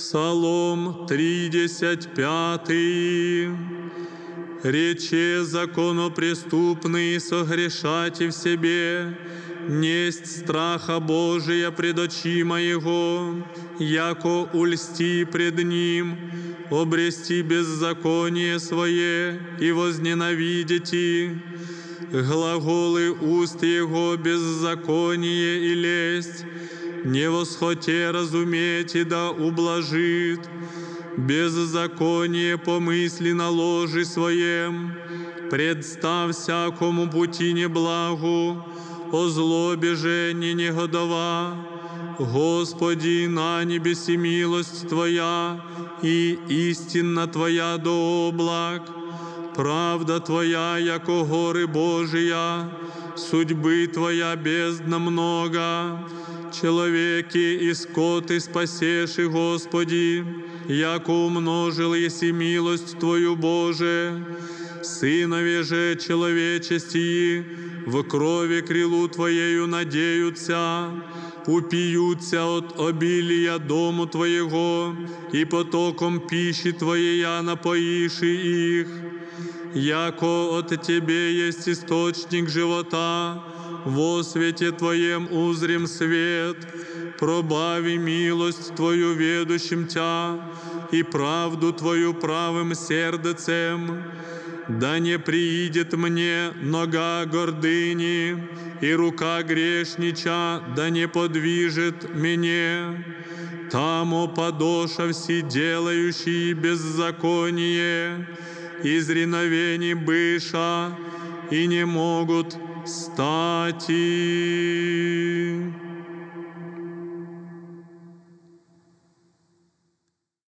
Псалом 35. Рече законопреступный согрешати в себе, несть страха Божия пред очи моего, яко ульсти пред Ним, обрести беззаконие свое и возненавидите, глаголы уст Его беззаконие и лесть, не восхоте разуметь и да ублажит, беззаконие помысли на ложи своем, представ всякому пути неблагу, о злобе же не негодова. Господи, на небеси милость Твоя и истинна Твоя до облак, правда Твоя, яко горы Божия, судьбы Твоя бездна много, человеки и скоты спасеши, Господи, яко умножил еси милость Твою, Боже, сынове же человечести в крови крилу Твоею надеются, упиются от обилия дому Твоего, и потоком пищи Твоей напоиши их, яко от Тебе есть источник живота, во свете Твоем узрим свет, пробави милость Твою ведущим Тя и правду Твою правым сердцем, да не приидет мне нога гордыни, и рука грешнича да не подвижет мне. Там подоша все делающие беззаконие, из реновений быша, и не могут стати.